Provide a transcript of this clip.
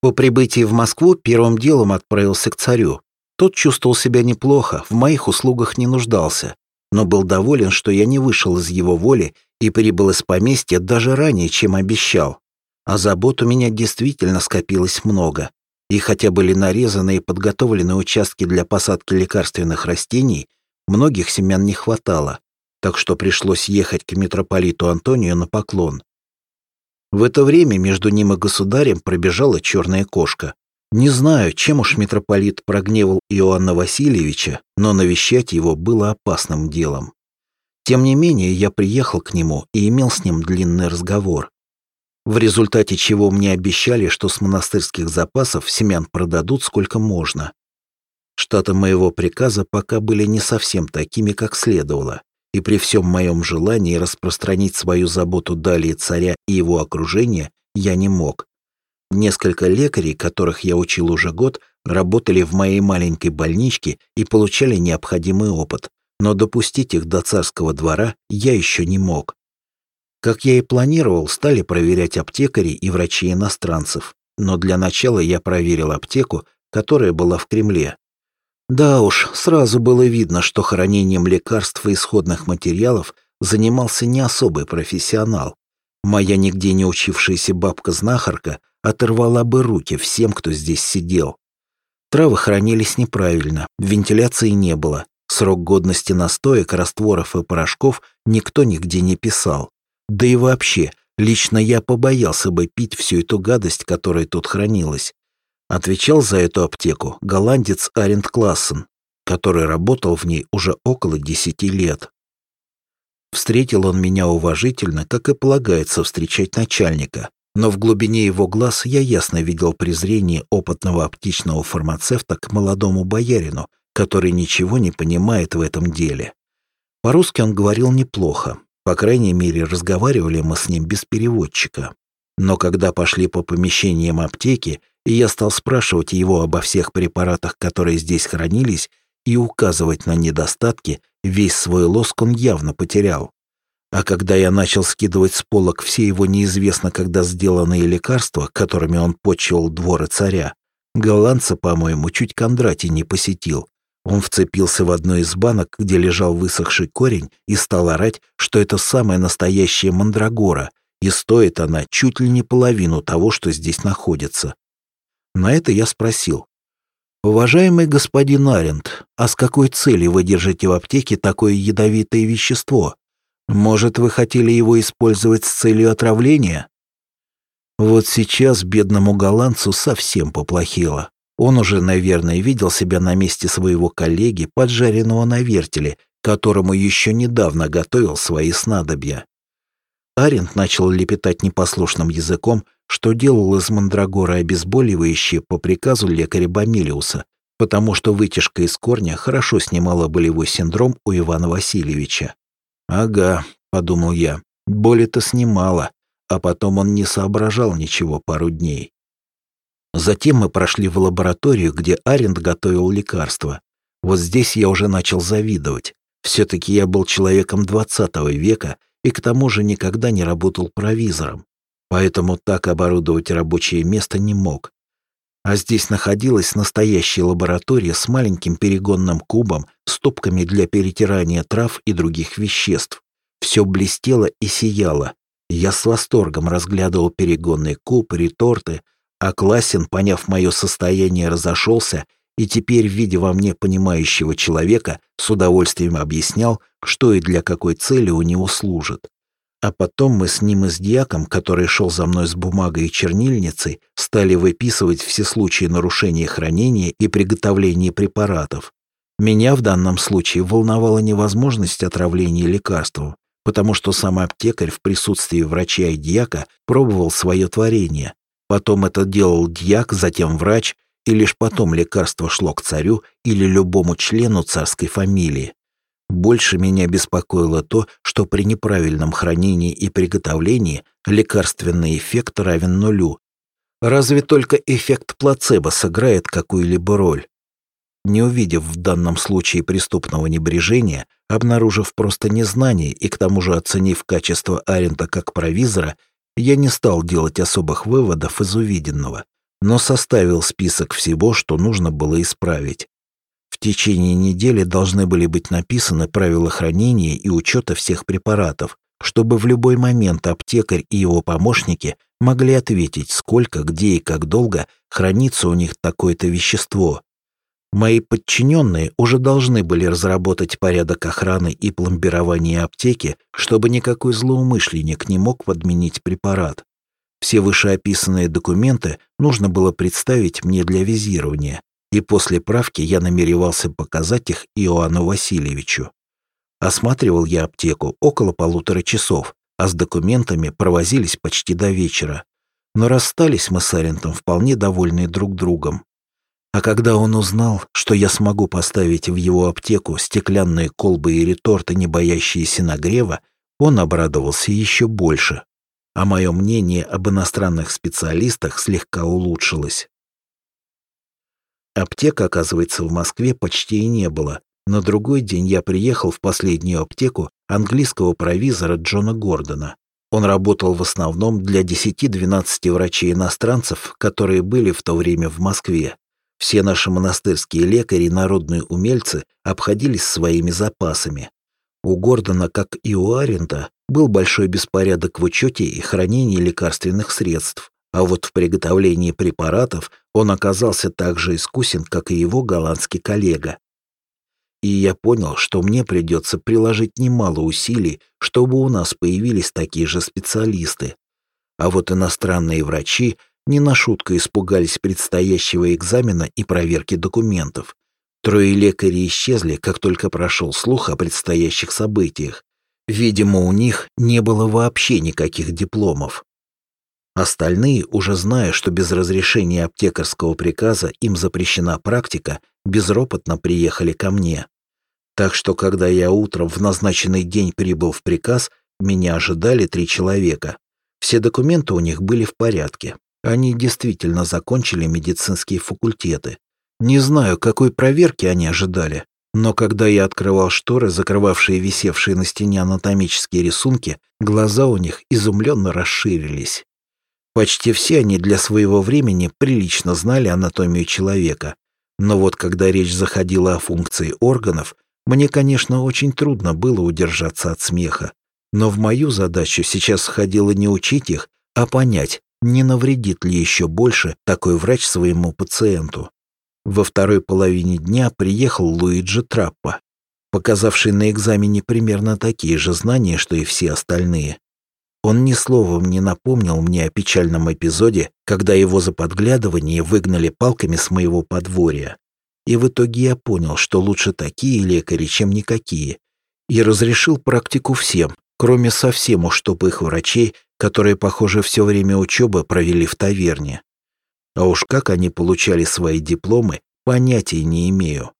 По прибытии в Москву первым делом отправился к царю. Тот чувствовал себя неплохо, в моих услугах не нуждался, но был доволен, что я не вышел из его воли и прибыл из поместья даже ранее, чем обещал. А забот у меня действительно скопилось много. И хотя были нарезаны и подготовлены участки для посадки лекарственных растений, многих семян не хватало, так что пришлось ехать к митрополиту Антонию на поклон. В это время между ним и государем пробежала черная кошка. Не знаю, чем уж митрополит прогневал Иоанна Васильевича, но навещать его было опасным делом. Тем не менее, я приехал к нему и имел с ним длинный разговор. В результате чего мне обещали, что с монастырских запасов семян продадут сколько можно. Штаты моего приказа пока были не совсем такими, как следовало и при всем моем желании распространить свою заботу далее царя и его окружения я не мог. Несколько лекарей, которых я учил уже год, работали в моей маленькой больничке и получали необходимый опыт, но допустить их до царского двора я еще не мог. Как я и планировал, стали проверять аптекари и врачи иностранцев, но для начала я проверил аптеку, которая была в Кремле, да уж, сразу было видно, что хранением лекарств и исходных материалов занимался не особый профессионал. Моя нигде не учившаяся бабка-знахарка оторвала бы руки всем, кто здесь сидел. Травы хранились неправильно, вентиляции не было, срок годности настоек, растворов и порошков никто нигде не писал. Да и вообще, лично я побоялся бы пить всю эту гадость, которая тут хранилась. Отвечал за эту аптеку голландец Аренд Классен, который работал в ней уже около десяти лет. Встретил он меня уважительно, как и полагается встречать начальника, но в глубине его глаз я ясно видел презрение опытного аптечного фармацевта к молодому боярину, который ничего не понимает в этом деле. По-русски он говорил неплохо, по крайней мере, разговаривали мы с ним без переводчика. Но когда пошли по помещениям аптеки, и я стал спрашивать его обо всех препаратах, которые здесь хранились, и указывать на недостатки, весь свой лоск он явно потерял. А когда я начал скидывать с полок все его неизвестно когда сделанные лекарства, которыми он почивал дворы царя, голландца, по-моему, чуть Кондрати не посетил. Он вцепился в одну из банок, где лежал высохший корень, и стал орать, что это самая настоящая мандрагора, и стоит она чуть ли не половину того, что здесь находится. На это я спросил. «Уважаемый господин Аренд, а с какой целью вы держите в аптеке такое ядовитое вещество? Может, вы хотели его использовать с целью отравления?» Вот сейчас бедному голландцу совсем поплохело. Он уже, наверное, видел себя на месте своего коллеги, поджаренного на вертеле, которому еще недавно готовил свои снадобья. Аренд начал лепетать непослушным языком, что делал из мандрагора обезболивающее по приказу лекаря Бамилиуса, потому что вытяжка из корня хорошо снимала болевой синдром у Ивана Васильевича. «Ага», — подумал я, — боль это снимала, а потом он не соображал ничего пару дней. Затем мы прошли в лабораторию, где Аренд готовил лекарства. Вот здесь я уже начал завидовать. Все-таки я был человеком 20 века и к тому же никогда не работал провизором поэтому так оборудовать рабочее место не мог. А здесь находилась настоящая лаборатория с маленьким перегонным кубом, стопками для перетирания трав и других веществ. Все блестело и сияло. Я с восторгом разглядывал перегонный куб, реторты, а Классин, поняв мое состояние, разошелся и теперь, видя во мне понимающего человека, с удовольствием объяснял, что и для какой цели у него служит. А потом мы с ним и с дьяком, который шел за мной с бумагой и чернильницей, стали выписывать все случаи нарушения хранения и приготовления препаратов. Меня в данном случае волновала невозможность отравления лекарством, потому что сам аптекарь в присутствии врача и дьяка пробовал свое творение. Потом это делал дьяк, затем врач, и лишь потом лекарство шло к царю или любому члену царской фамилии. Больше меня беспокоило то, что при неправильном хранении и приготовлении лекарственный эффект равен нулю. Разве только эффект плацебо сыграет какую-либо роль? Не увидев в данном случае преступного небрежения, обнаружив просто незнание и к тому же оценив качество Арента как провизора, я не стал делать особых выводов из увиденного. но составил список всего, что нужно было исправить. В течение недели должны были быть написаны правила хранения и учета всех препаратов, чтобы в любой момент аптекарь и его помощники могли ответить, сколько, где и как долго хранится у них такое-то вещество. Мои подчиненные уже должны были разработать порядок охраны и пломбирования аптеки, чтобы никакой злоумышленник не мог подменить препарат. Все вышеописанные документы нужно было представить мне для визирования, и после правки я намеревался показать их Иоанну Васильевичу. Осматривал я аптеку около полутора часов, а с документами провозились почти до вечера. Но расстались мы с Арентом вполне довольны друг другом. А когда он узнал, что я смогу поставить в его аптеку стеклянные колбы и реторты, не боящиеся нагрева, он обрадовался еще больше. А мое мнение об иностранных специалистах слегка улучшилось. Аптек, оказывается, в Москве почти и не было, на другой день я приехал в последнюю аптеку английского провизора Джона Гордона. Он работал в основном для 10-12 врачей-иностранцев, которые были в то время в Москве. Все наши монастырские лекари и народные умельцы обходились своими запасами. У Гордона, как и у Аренда, был большой беспорядок в учете и хранении лекарственных средств, а вот в приготовлении препаратов он оказался так же искусен, как и его голландский коллега и я понял, что мне придется приложить немало усилий, чтобы у нас появились такие же специалисты. А вот иностранные врачи не на шутку испугались предстоящего экзамена и проверки документов. Трое лекарей исчезли, как только прошел слух о предстоящих событиях. Видимо, у них не было вообще никаких дипломов. Остальные, уже зная, что без разрешения аптекарского приказа им запрещена практика, безропотно приехали ко мне. Так что, когда я утром в назначенный день прибыл в приказ, меня ожидали три человека. Все документы у них были в порядке. Они действительно закончили медицинские факультеты. Не знаю, какой проверки они ожидали, но когда я открывал шторы, закрывавшие висевшие на стене анатомические рисунки, глаза у них изумленно расширились. Почти все они для своего времени прилично знали анатомию человека. Но вот когда речь заходила о функции органов, мне, конечно, очень трудно было удержаться от смеха. Но в мою задачу сейчас входило не учить их, а понять, не навредит ли еще больше такой врач своему пациенту. Во второй половине дня приехал Луиджи Траппа, показавший на экзамене примерно такие же знания, что и все остальные. Он ни словом не напомнил мне о печальном эпизоде, когда его за подглядывание выгнали палками с моего подворья. И в итоге я понял, что лучше такие лекари, чем никакие, и разрешил практику всем, кроме совсем уж тупых врачей, которые, похоже, все время учебы провели в таверне. А уж как они получали свои дипломы, понятия не имею.